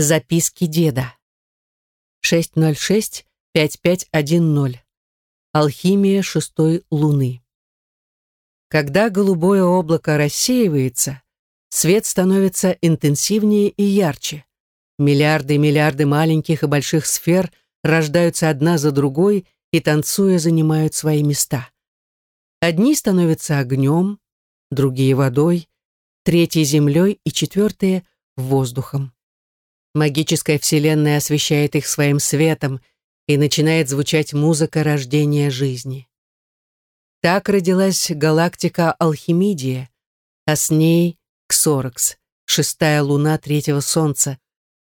Записки деда. 606-5510. Алхимия шестой луны. Когда голубое облако рассеивается, свет становится интенсивнее и ярче. Миллиарды и миллиарды маленьких и больших сфер рождаются одна за другой и, танцуя, занимают свои места. Одни становятся огнем, другие — водой, третьи — землей и четвертые — воздухом. Магическая вселенная освещает их своим светом, и начинает звучать музыка рождения жизни. Так родилась галактика Алхимидия, а с ней Ксоракс, шестая луна третьего солнца,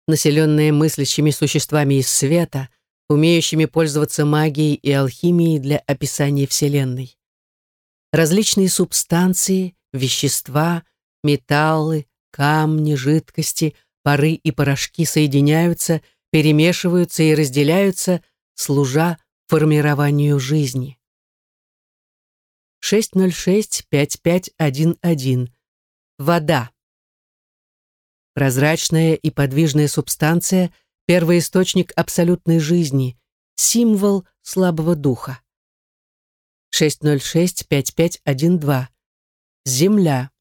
населенная мыслящими существами из света, умеющими пользоваться магией и алхимией для описания Вселенной. Различные субстанции, вещества, металлы, камни, жидкости, пары и порошки соединяются, перемешиваются и разделяются, служа формированию жизни. 606-5511. Вода. Прозрачная и подвижная субстанция – первоисточник абсолютной жизни, символ слабого духа. 606-5512. Земля.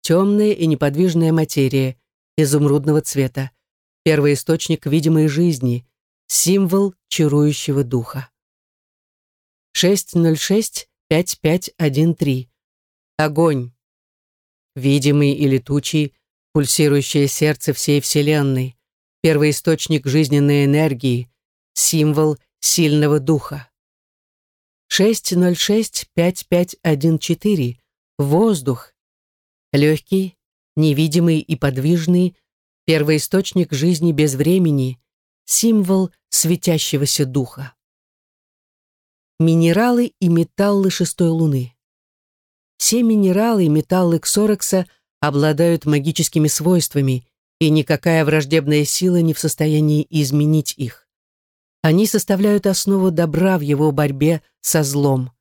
Темная и неподвижная материя, изумрудного цвета. Первоисточник видимой жизни, символ чарующего духа. 606-5513. Огонь. Видимый и летучий, пульсирующее сердце всей Вселенной, первоисточник жизненной энергии, символ сильного духа. 606-5514. Воздух. Легкий, невидимый и подвижный, первоисточник жизни без времени, символ светящегося духа. Минералы и металлы шестой луны. Все минералы и металлы Ксорекса обладают магическими свойствами, и никакая враждебная сила не в состоянии изменить их. Они составляют основу добра в его борьбе со злом.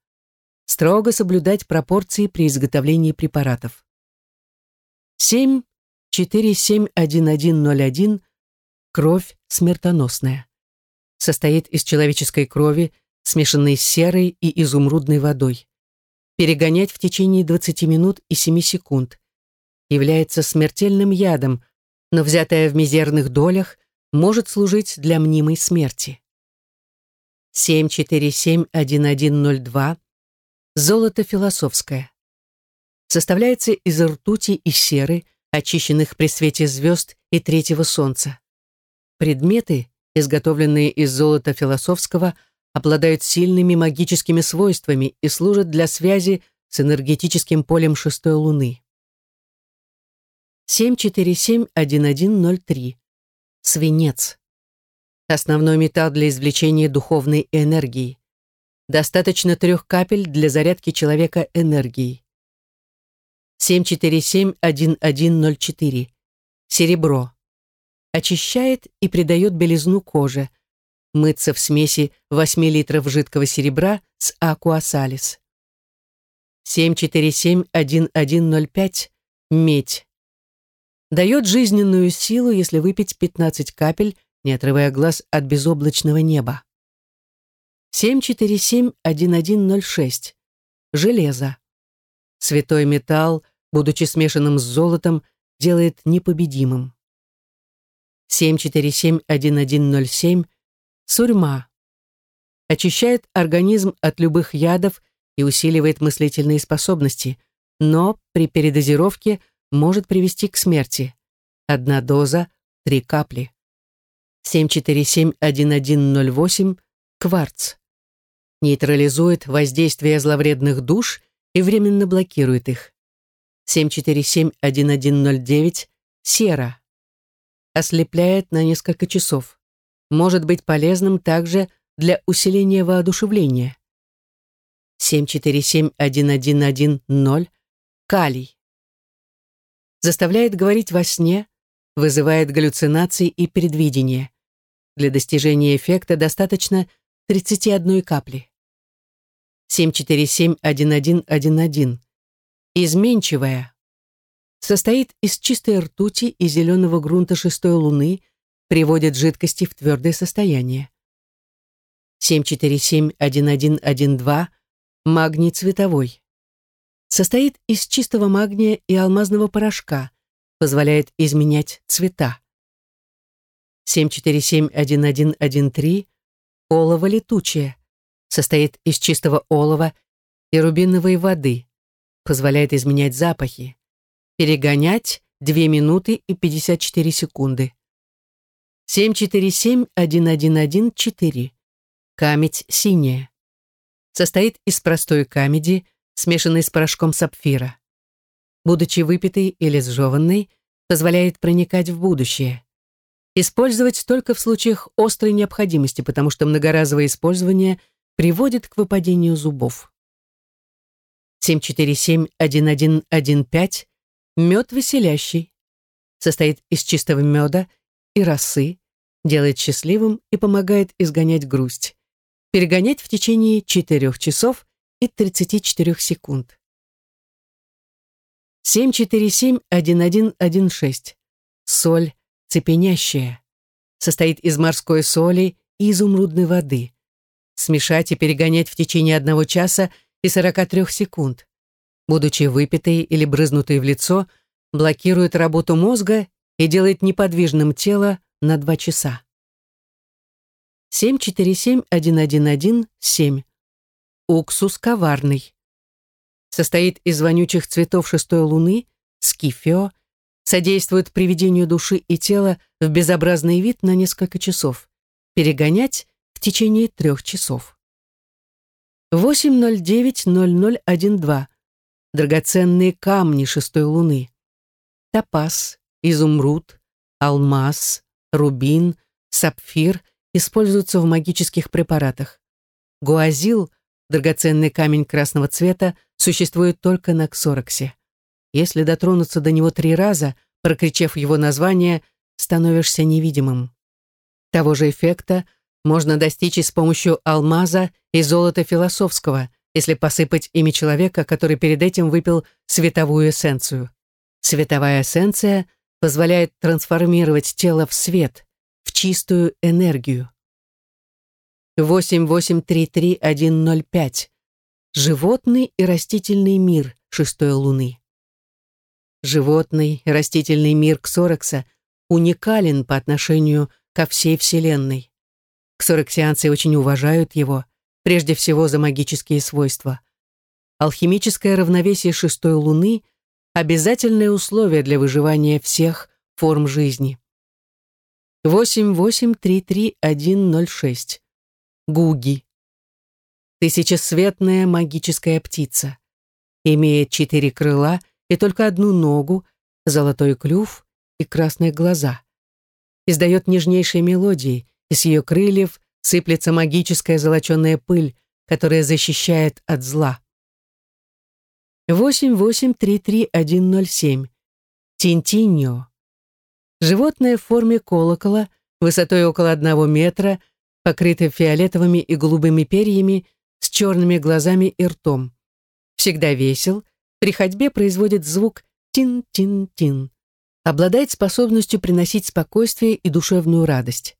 Строго соблюдать пропорции при изготовлении препаратов. 7 47101 кровь смертоносная. Состоит из человеческой крови, смешанной с серой и изумрудной водой. Перегонять в течение 20 минут и 7 секунд. Является смертельным ядом, но взятая в мизерных долях может служить для мнимой смерти. 7471102 Золото философское. Составляется из ртути и серы, очищенных при свете звезд и третьего солнца. Предметы, изготовленные из золота философского, обладают сильными магическими свойствами и служат для связи с энергетическим полем шестой луны. 7471103. Свинец. Основной металл для извлечения духовной энергии. Достаточно трех капель для зарядки человека энергией. 747-1104. Серебро. Очищает и придает белизну коже. Мыться в смеси 8 литров жидкого серебра с акуасалис. 747-1105. Медь. Дает жизненную силу, если выпить 15 капель, не отрывая глаз от безоблачного неба. 747-1106. Железо. Святой металл, будучи смешанным с золотом, делает непобедимым. 747-1107 Сурьма. Очищает организм от любых ядов и усиливает мыслительные способности, но при передозировке может привести к смерти. Одна доза – три капли. 747-1108 Кварц. Нейтрализует воздействие зловредных душ и временно блокирует их. 747-1109, сера. Ослепляет на несколько часов. Может быть полезным также для усиления воодушевления. 747-1110, калий. Заставляет говорить во сне, вызывает галлюцинации и предвидение. Для достижения эффекта достаточно 31 капли. 747-1111, изменчивая. Состоит из чистой ртути и зеленого грунта шестой луны, приводит жидкости в твердое состояние. 747-1112 магний цветовой. Состоит из чистого магния и алмазного порошка, позволяет изменять цвета. 747-1113 олово летучее, состоит из чистого олова и рубиновой воды, позволяет изменять запахи, перегонять 2 минуты и 54 секунды. 747-1114 Камедь синяя. Состоит из простой камеди, смешанной с порошком сапфира. Будучи выпитой или сжеванной, позволяет проникать в будущее. Использовать только в случаях острой необходимости, потому что многоразовое использование приводит к выпадению зубов. 747-1115 Мед веселящий. Состоит из чистого меда и росы, делает счастливым и помогает изгонять грусть перегонять в течение 4 часов и 34 секунд. 747-1116. Соль цепенящая. Состоит из морской соли и изумрудной воды. Смешать и перегонять в течение одного часа и 43 секунд. Будучи выпитой или брызнутой в лицо, блокирует работу мозга и делает неподвижным тело на 2 часа. 747-1117. Уксус коварный. Состоит из вонючих цветов шестой луны, скифио, содействует приведению души и тела в безобразный вид на несколько часов. Перегонять в течение трех часов. 809-0012. Драгоценные камни шестой луны. Топаз, изумруд, алмаз, рубин, сапфир – используются в магических препаратах. Гуазил, драгоценный камень красного цвета, существует только на Ксороксе. Если дотронуться до него три раза, прокричав его название, становишься невидимым. Того же эффекта можно достичь и с помощью алмаза и золота философского, если посыпать ими человека, который перед этим выпил световую эссенцию. Световая эссенция позволяет трансформировать тело в свет, в чистую энергию. 8833105. Животный и растительный мир шестой луны. Животный и растительный мир Ксорекса уникален по отношению ко всей Вселенной. Ксорексианцы очень уважают его, прежде всего за магические свойства. Алхимическое равновесие шестой луны – обязательное условие для выживания всех форм жизни. 8833106. Гуги. Тысячесветная магическая птица. Имеет четыре крыла и только одну ногу, золотой клюв и красные глаза. Издает нежнейшие мелодии, и с ее крыльев сыплется магическая золоченая пыль, которая защищает от зла. 8833107. Тинтиньо. Животное в форме колокола, высотой около одного метра, покрытое фиолетовыми и голубыми перьями, с черными глазами и ртом. Всегда весел, при ходьбе производит звук тин-тин-тин. Обладает способностью приносить спокойствие и душевную радость.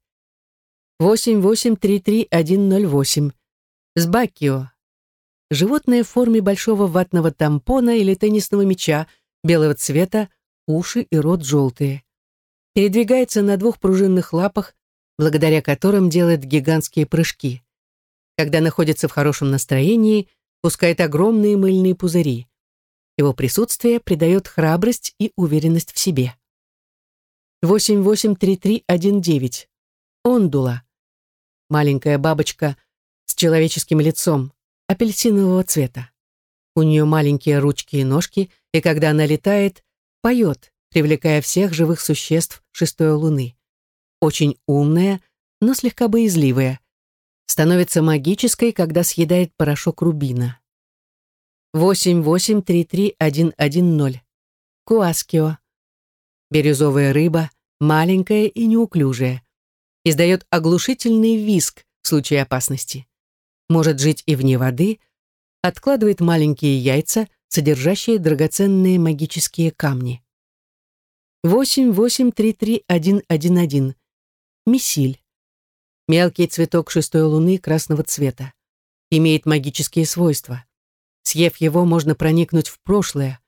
8833108. Сбакио. Животное в форме большого ватного тампона или теннисного мяча, белого цвета, уши и рот желтые передвигается на двух пружинных лапах, благодаря которым делает гигантские прыжки. Когда находится в хорошем настроении, пускает огромные мыльные пузыри. Его присутствие придает храбрость и уверенность в себе. 883319. Ондула. Маленькая бабочка с человеческим лицом, апельсинового цвета. У нее маленькие ручки и ножки, и когда она летает, поет, привлекая всех живых существ шестой луны. Очень умная, но слегка боязливая. Становится магической, когда съедает порошок рубина. 8833110. Куаскио. Бирюзовая рыба, маленькая и неуклюжая. Издает оглушительный визг в случае опасности. Может жить и вне воды, откладывает маленькие яйца, содержащие драгоценные магические камни. 8833111. Месиль. Мелкий цветок шестой луны красного цвета. Имеет магические свойства. Съев его, можно проникнуть в прошлое.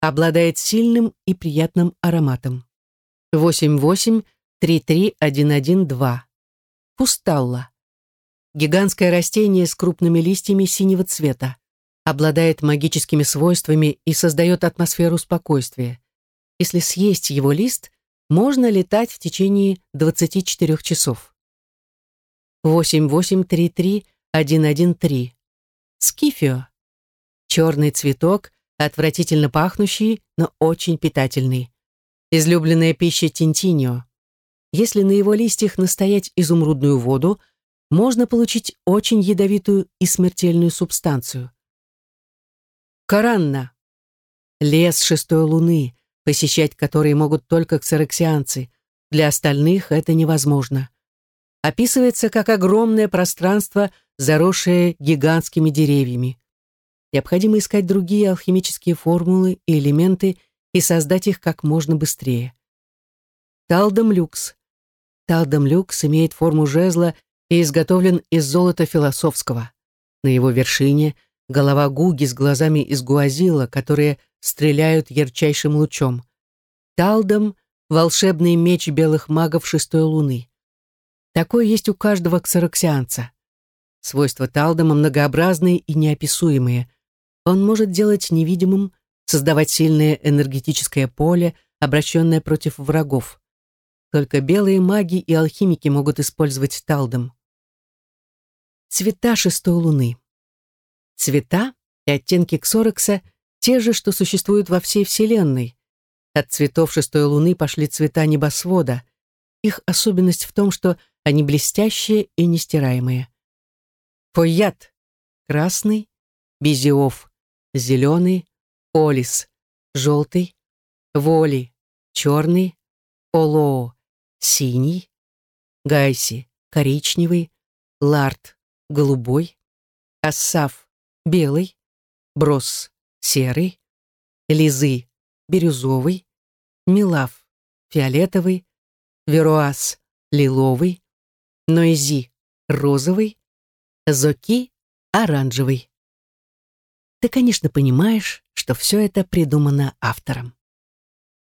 Обладает сильным и приятным ароматом. 88-33112. Пусталла. Гигантское растение с крупными листьями синего цвета. Обладает магическими свойствами и создает атмосферу спокойствия. Если съесть его лист, можно летать в течение 24 часов. 8833-113. Скифио. Черный цветок, отвратительно пахнущий, но очень питательный. Излюбленная пища тинтиньо. Если на его листьях настоять изумрудную воду, можно получить очень ядовитую и смертельную субстанцию. Коранна. Лес шестой луны, посещать который могут только ксероксианцы. Для остальных это невозможно описывается как огромное пространство, заросшее гигантскими деревьями. Необходимо искать другие алхимические формулы и элементы и создать их как можно быстрее. Талдом люкс. Талдом люкс имеет форму жезла и изготовлен из золота философского. На его вершине голова гуги с глазами из гуазила, которые стреляют ярчайшим лучом. Талдом — волшебный меч белых магов шестой луны. Такое есть у каждого ксероксианца. Свойства Талдома многообразные и неописуемые. Он может делать невидимым, создавать сильное энергетическое поле, обращенное против врагов. Только белые маги и алхимики могут использовать Талдом. Цвета шестой луны. Цвета и оттенки ксорокса те же, что существуют во всей Вселенной. От цветов шестой луны пошли цвета небосвода. Их особенность в том, что они блестящие и нестираемые. Фойят — красный, Безиов — зеленый, Олис — желтый, Воли — черный, Олоо — синий, Гайси — коричневый, Ларт — голубой, Ассав — белый, Брос — серый, Лизы — бирюзовый, Милав — фиолетовый, Веруас — лиловый, Нойзи – розовый, Зоки – оранжевый. Ты, конечно, понимаешь, что все это придумано автором.